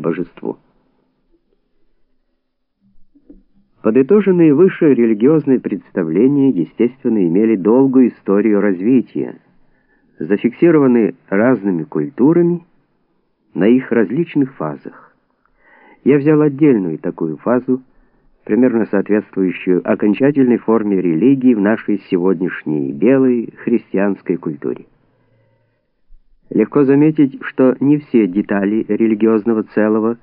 божеству. Подытоженные выше религиозные представления, естественно, имели долгую историю развития, зафиксированы разными культурами на их различных фазах. Я взял отдельную такую фазу, примерно соответствующую окончательной форме религии в нашей сегодняшней белой христианской культуре. Легко заметить, что не все детали религиозного целого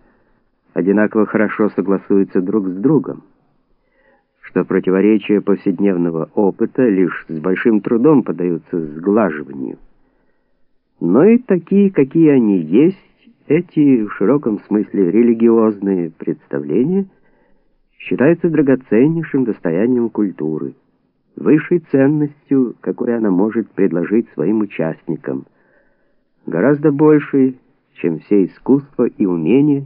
одинаково хорошо согласуются друг с другом что противоречия повседневного опыта лишь с большим трудом поддаются сглаживанию. Но и такие, какие они есть, эти в широком смысле религиозные представления считаются драгоценнейшим достоянием культуры, высшей ценностью, какой она может предложить своим участникам, гораздо большей, чем все искусства и умения,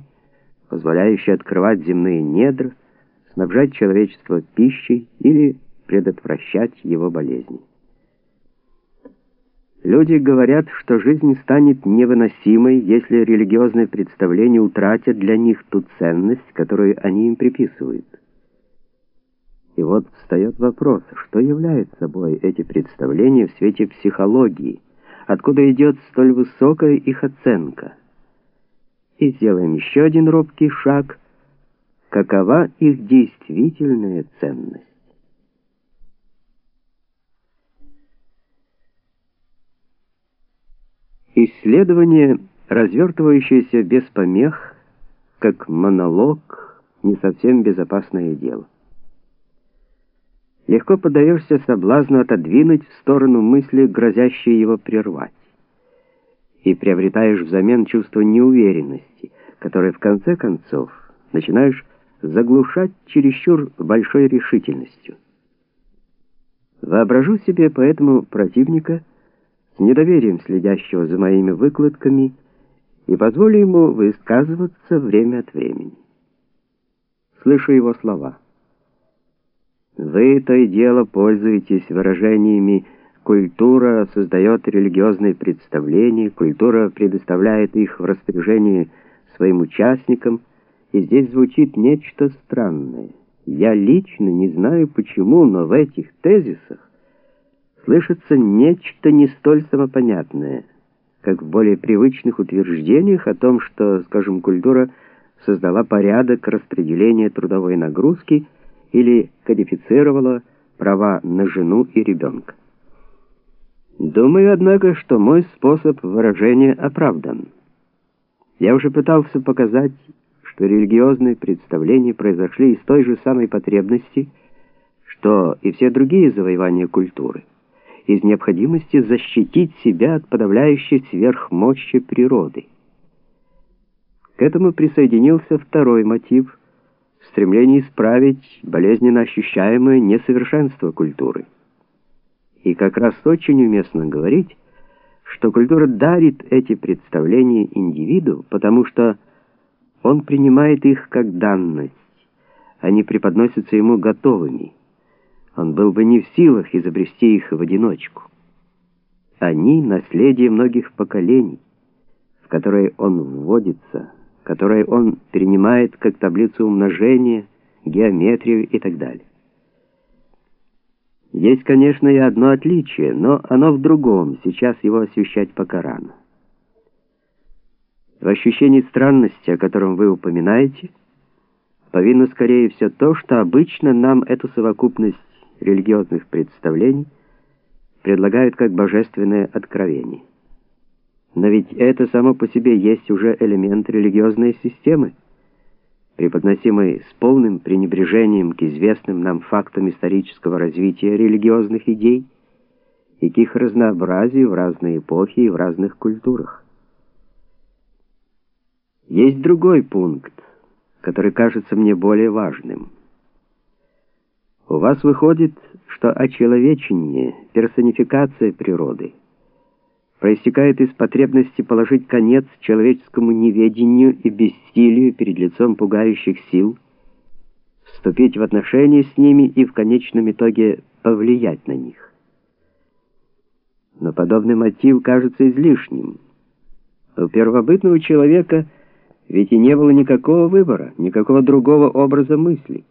позволяющие открывать земные недра, снабжать человечество пищей или предотвращать его болезни. Люди говорят, что жизнь станет невыносимой, если религиозные представления утратят для них ту ценность, которую они им приписывают. И вот встает вопрос, что является собой эти представления в свете психологии, откуда идет столь высокая их оценка. И сделаем еще один робкий шаг – какова их действительная ценность. Исследование, развертывающееся без помех, как монолог, не совсем безопасное дело. Легко поддаешься соблазну отодвинуть в сторону мысли, грозящие его прервать, и приобретаешь взамен чувство неуверенности, которое в конце концов начинаешь заглушать чересчур большой решительностью. Воображу себе поэтому противника с недоверием следящего за моими выкладками и позволю ему высказываться время от времени. Слышу его слова. Вы то и дело пользуетесь выражениями «культура создает религиозные представления», «культура предоставляет их в распоряжение своим участникам», и здесь звучит нечто странное. Я лично не знаю почему, но в этих тезисах слышится нечто не столь самопонятное, как в более привычных утверждениях о том, что, скажем, культура создала порядок распределения трудовой нагрузки или кодифицировала права на жену и ребенка. Думаю, однако, что мой способ выражения оправдан. Я уже пытался показать что религиозные представления произошли из той же самой потребности, что и все другие завоевания культуры, из необходимости защитить себя от подавляющей сверхмощи природы. К этому присоединился второй мотив — стремление исправить болезненно ощущаемое несовершенство культуры. И как раз очень уместно говорить, что культура дарит эти представления индивиду, потому что он принимает их как данность. Они преподносятся ему готовыми. Он был бы не в силах изобрести их в одиночку. Они — наследие многих поколений, в которые он вводится, которые он принимает как таблицу умножения, геометрию и так далее. Есть, конечно, и одно отличие, но оно в другом, сейчас его освещать пока рано. В ощущении странности, о котором вы упоминаете, повинно скорее все то, что обычно нам эту совокупность религиозных представлений предлагают как божественное откровение. Но ведь это само по себе есть уже элемент религиозной системы, преподносимый с полным пренебрежением к известным нам фактам исторического развития религиозных идей и к их разнообразию в разные эпохи и в разных культурах. Есть другой пункт, который кажется мне более важным. У вас выходит, что очеловечение, персонификация природы, проистекает из потребности положить конец человеческому неведению и бессилию перед лицом пугающих сил, вступить в отношения с ними и в конечном итоге повлиять на них. Но подобный мотив кажется излишним. У первобытного человека – Ведь и не было никакого выбора, никакого другого образа мысли.